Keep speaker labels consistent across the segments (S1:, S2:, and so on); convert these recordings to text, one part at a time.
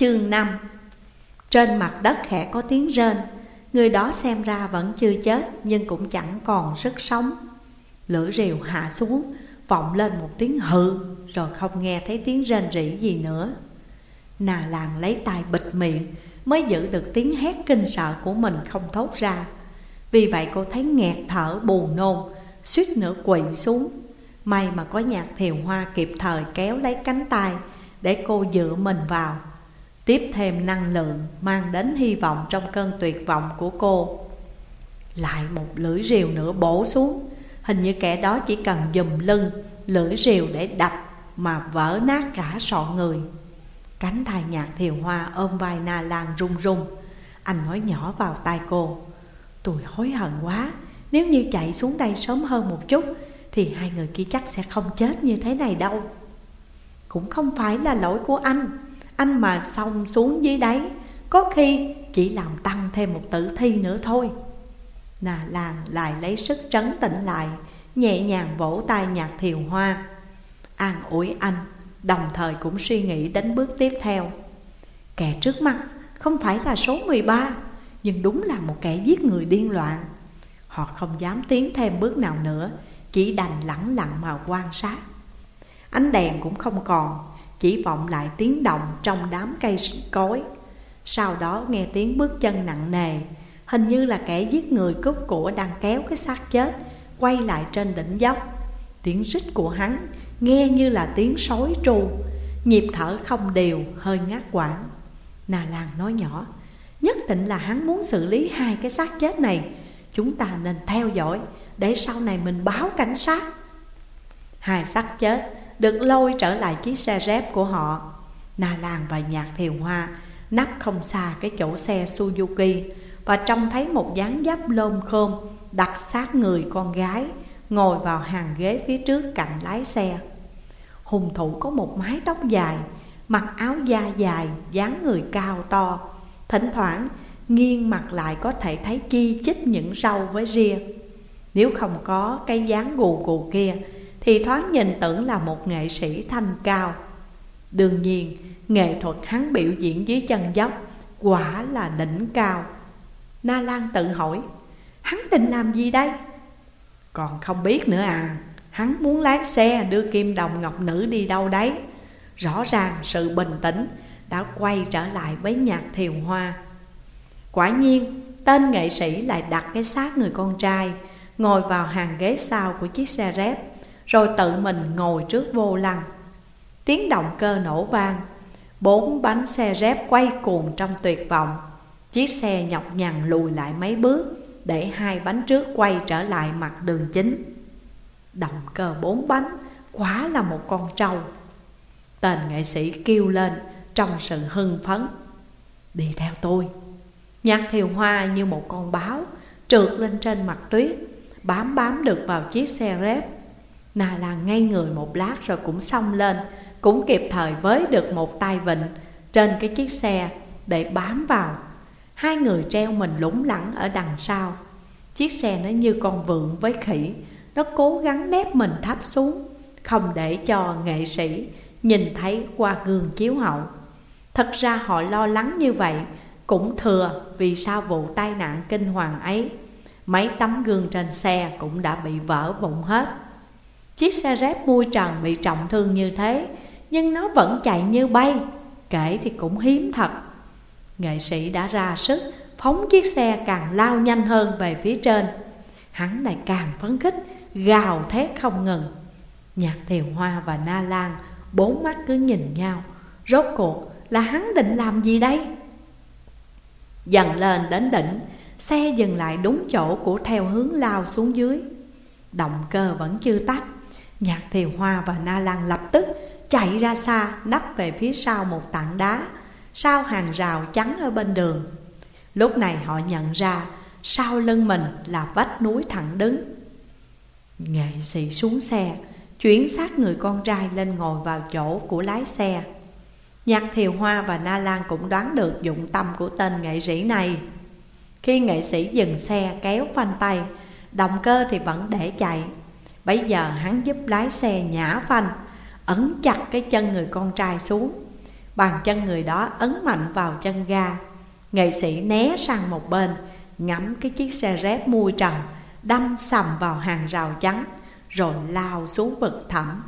S1: Chương 5 Trên mặt đất khẽ có tiếng rên. Người đó xem ra vẫn chưa chết, Nhưng cũng chẳng còn sức sống. Lửa rìu hạ xuống, Vọng lên một tiếng hự, Rồi không nghe thấy tiếng rên rỉ gì nữa. Nà làng lấy tay bịt miệng, Mới giữ được tiếng hét kinh sợ của mình không thốt ra. Vì vậy cô thấy nghẹt thở, buồn nôn, Suýt nữa quỵ xuống. May mà có nhạc thiều hoa kịp thời kéo lấy cánh tay Để cô dựa mình vào. Tiếp thêm năng lượng mang đến hy vọng trong cơn tuyệt vọng của cô. Lại một lưỡi rìu nữa bổ xuống. Hình như kẻ đó chỉ cần dùm lưng, Lưỡi rìu để đập mà vỡ nát cả sọ người. Cánh tay nhạc thiều hoa ôm vai Na Lan run run. Anh nói nhỏ vào tai cô. Tôi hối hận quá. Nếu như chạy xuống đây sớm hơn một chút, Thì hai người kia chắc sẽ không chết như thế này đâu. Cũng không phải là lỗi của anh. Anh mà xong xuống dưới đáy, Có khi chỉ làm tăng thêm một tử thi nữa thôi. Nà làng lại lấy sức trấn tĩnh lại, Nhẹ nhàng vỗ tay nhạc thiều hoa. An ủi anh, Đồng thời cũng suy nghĩ đến bước tiếp theo. Kẻ trước mặt không phải là số 13 Nhưng đúng là một kẻ giết người điên loạn. Họ không dám tiến thêm bước nào nữa, Chỉ đành lẳng lặng mà quan sát. Ánh đèn cũng không còn chỉ vọng lại tiếng động trong đám cây cối. Sau đó nghe tiếng bước chân nặng nề, Hình như là kẻ giết người cướp của đang kéo cái xác chết, Quay lại trên đỉnh dốc. Tiếng rít của hắn Nghe như là tiếng sói tru, Nhịp thở không đều, hơi ngắt quãng. Nà Lan nói nhỏ, Nhất định là hắn muốn xử lý hai cái xác chết này. Chúng ta nên theo dõi, Để sau này mình báo cảnh sát. Hai xác chết được lôi trở lại chiếc xe rép của họ. Nà Lan và Nhạc Thiều Hoa Nắp không xa cái chỗ xe Suzuki Và trông thấy một dáng dấp lôm khôm Đặt sát người con gái Ngồi vào hàng ghế phía trước cạnh lái xe. Hùng thủ có một mái tóc dài Mặc áo da dài, dáng người cao to. Thỉnh thoảng nghiêng mặt lại có thể thấy chi chích những râu với ria. Nếu không có cái dáng gù gù kia thì thoáng nhìn tưởng là một nghệ sĩ thanh cao. Đương nhiên, nghệ thuật hắn biểu diễn dưới chân dốc Quả là đỉnh cao. Na Lan tự hỏi, Hắn định làm gì đây? Còn không biết nữa à Hắn muốn lái xe đưa kim đồng ngọc nữ đi đâu đấy. Rõ ràng sự bình tĩnh đã quay trở lại với nhạc thiều hoa. Quả nhiên, tên nghệ sĩ lại đặt cái xác người con trai Ngồi vào hàng ghế sau của chiếc xe rép rồi tự mình ngồi trước vô lăng. Tiếng động cơ nổ vang, Bốn bánh xe rép quay cuồng trong tuyệt vọng. Chiếc xe nhọc nhằn lùi lại mấy bước, Để hai bánh trước quay trở lại mặt đường chính. Động cơ bốn bánh Quá là một con trâu. Tên nghệ sĩ kêu lên Trong sự hưng phấn. Đi theo tôi. Nhạc thiều hoa như một con báo Trượt lên trên mặt tuyết, Bám bám được vào chiếc xe rép. Nà là ngay người một lát rồi cũng xong lên, Cũng kịp thời với được một tay vịnh Trên cái chiếc xe Để bám vào. Hai người treo mình lủng lẳng ở đằng sau. Chiếc xe nó như con vượn với khỉ, nó cố gắng nép mình thấp xuống, Không để cho nghệ sĩ nhìn thấy qua gương chiếu hậu. Thật ra họ lo lắng như vậy Cũng thừa vì sau vụ tai nạn kinh hoàng ấy, Mấy tấm gương trên xe cũng đã bị vỡ vụn hết. Chiếc xe rép mui trần bị trọng thương như thế, Nhưng nó vẫn chạy như bay, Kể thì cũng hiếm thật. Nghệ sĩ đã ra sức Phóng chiếc xe càng lao nhanh hơn về phía trên. Hắn lại càng phấn khích, gào thét không ngừng. Nhạc thiều hoa và na lan Bốn mắt cứ nhìn nhau, Rốt cuộc là hắn định làm gì đây? Dần lên đến đỉnh, Xe dừng lại đúng chỗ của theo hướng lao xuống dưới. Động cơ vẫn chưa tắt. Nhạc thiều hoa và na lan lập tức chạy ra xa Nắp về phía sau một tảng đá, Sau hàng rào trắng ở bên đường. Lúc này họ nhận ra Sau lưng mình là vách núi thẳng đứng. Nghệ sĩ xuống xe, Chuyển sát người con trai lên ngồi vào chỗ của lái xe. Nhạc Thiều Hoa và Na Lan cũng đoán được dụng tâm của tên nghệ sĩ này. Khi nghệ sĩ dừng xe, kéo phanh tay, Động cơ thì vẫn để chạy. Bây giờ hắn giúp lái xe nhả phanh, Ấn chặt cái chân người con trai xuống. Bàn chân người đó ấn mạnh vào chân ga. Nghệ sĩ né sang một bên, Ngắm cái chiếc xe rép mui trần Đâm sầm vào hàng rào trắng Rồi lao xuống vực thẳm.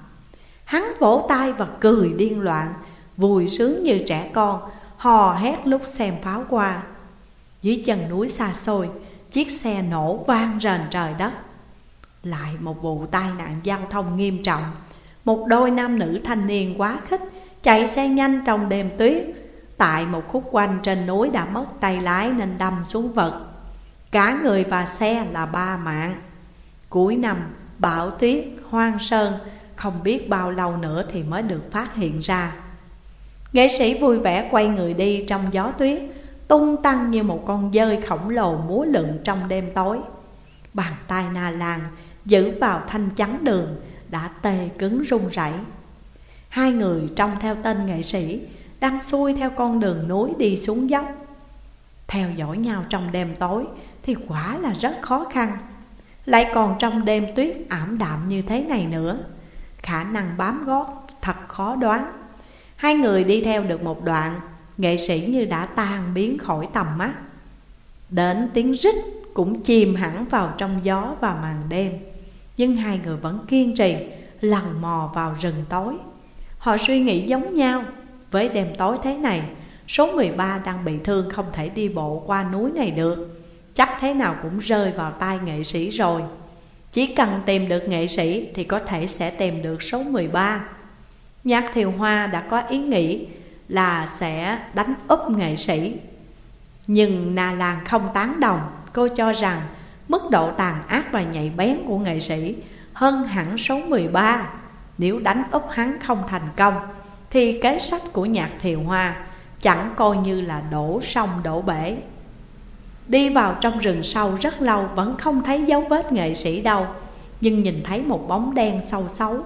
S1: Hắn vỗ tay và cười điên loạn, Vui sướng như trẻ con, Hò hét lúc xem pháo qua Dưới chân núi xa xôi, Chiếc xe nổ vang rền trời đất. Lại một vụ tai nạn giao thông nghiêm trọng. Một đôi nam nữ thanh niên quá khích Chạy xe nhanh trong đêm tuyết. Tại một khúc quanh trên núi đã mất tay lái nên đâm xuống vực Cả người và xe là ba mạng. Cuối năm, bão tuyết, hoang sơn, Không biết bao lâu nữa thì mới được phát hiện ra. Nghệ sĩ vui vẻ quay người đi trong gió tuyết, Tung tăng như một con dơi khổng lồ múa lượn trong đêm tối. Bàn tay na làng giữ vào thanh chắn đường Đã tê cứng run rẩy. Hai người trông theo tên nghệ sĩ, Đang xuôi theo con đường núi đi xuống dốc. Theo dõi nhau trong đêm tối Thì quả là rất khó khăn. Lại còn trong đêm tuyết ảm đạm như thế này nữa, Khả năng bám gót thật khó đoán. Hai người đi theo được một đoạn, Nghệ sĩ như đã tan biến khỏi tầm mắt. Đến tiếng rít cũng chìm hẳn vào trong gió và màn đêm. Nhưng hai người vẫn kiên trì lần mò vào rừng tối. Họ suy nghĩ giống nhau, Với đêm tối thế này, Số 13 đang bị thương không thể đi bộ qua núi này được. Chắc thế nào cũng rơi vào tay nghệ sĩ rồi. Chỉ cần tìm được nghệ sĩ thì có thể sẽ tìm được số 13 Nhạc Thiều Hoa đã có ý nghĩ là sẽ đánh úp nghệ sĩ. Nhưng Na Lan không tán đồng, Cô cho rằng mức độ tàn ác và nhạy bén của nghệ sĩ Hơn hẳn số 13 Nếu đánh úp hắn không thành công, Thì kế sách của nhạc Thiều Hoa Chẳng coi như là đổ sông đổ bể. Đi vào trong rừng sâu rất lâu Vẫn không thấy dấu vết nghệ sĩ đâu, Nhưng nhìn thấy một bóng đen sâu xấu,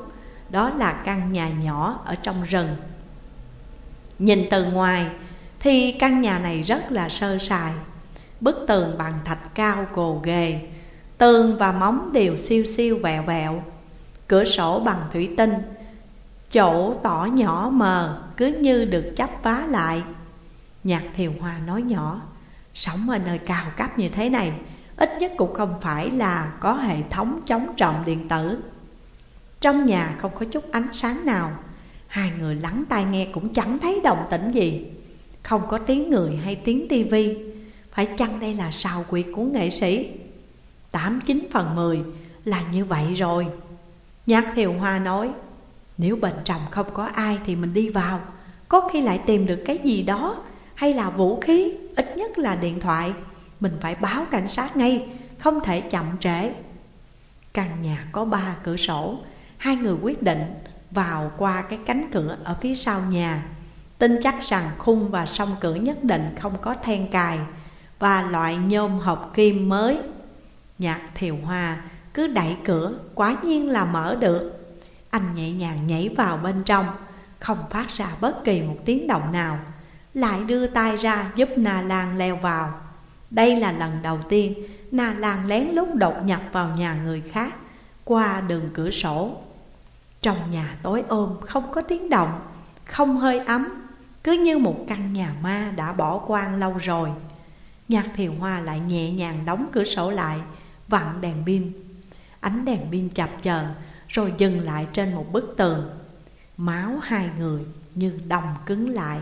S1: Đó là căn nhà nhỏ ở trong rừng. Nhìn từ ngoài thì căn nhà này rất là sơ sài. Bức tường bằng thạch cao gồ ghề. Tường và móng đều siêu siêu vẹo vẹo. Cửa sổ bằng thủy tinh. Chỗ tỏ nhỏ mờ, cứ như được chấp vá lại. Nhạc thiều hoa nói nhỏ Sống ở nơi cao cấp như thế này, Ít nhất cũng không phải là có hệ thống chống trộm điện tử. Trong nhà không có chút ánh sáng nào. Hai người lắng tai nghe cũng chẳng thấy động tĩnh gì. Không có tiếng người hay tiếng tivi phải chăng đây là sào quyệt của nghệ sĩ? Tám chín phần mười là như vậy rồi. Nhạc thiều hoa nói, Nếu bên trong không có ai thì mình đi vào. Có khi lại tìm được cái gì đó, Hay là vũ khí, Ít nhất là điện thoại. Mình phải báo cảnh sát ngay, Không thể chậm trễ. Căn nhà có ba cửa sổ. Hai người quyết định vào qua cái cánh cửa ở phía sau nhà. Tin chắc rằng khung và song cửa nhất định không có then cài. Và loại nhôm hộp kim mới. Nhạc thiều hoa cứ đẩy cửa, quá nhiên là mở được. Anh nhẹ nhàng nhảy vào bên trong, Không phát ra bất kỳ một tiếng động nào, Lại đưa tay ra giúp Na Lan leo vào. Đây là lần đầu tiên Na Lan lén lút đột nhập vào nhà người khác Qua đường cửa sổ. Trong nhà tối ôm không có tiếng động, Không hơi ấm, Cứ như một căn nhà ma đã bỏ quan lâu rồi. Nhạc thiều hoa lại nhẹ nhàng đóng cửa sổ lại, Vặn đèn pin. Ánh đèn pin chập chờn, Rồi dừng lại trên một bức tường. Máu hai người như đồng cứng lại.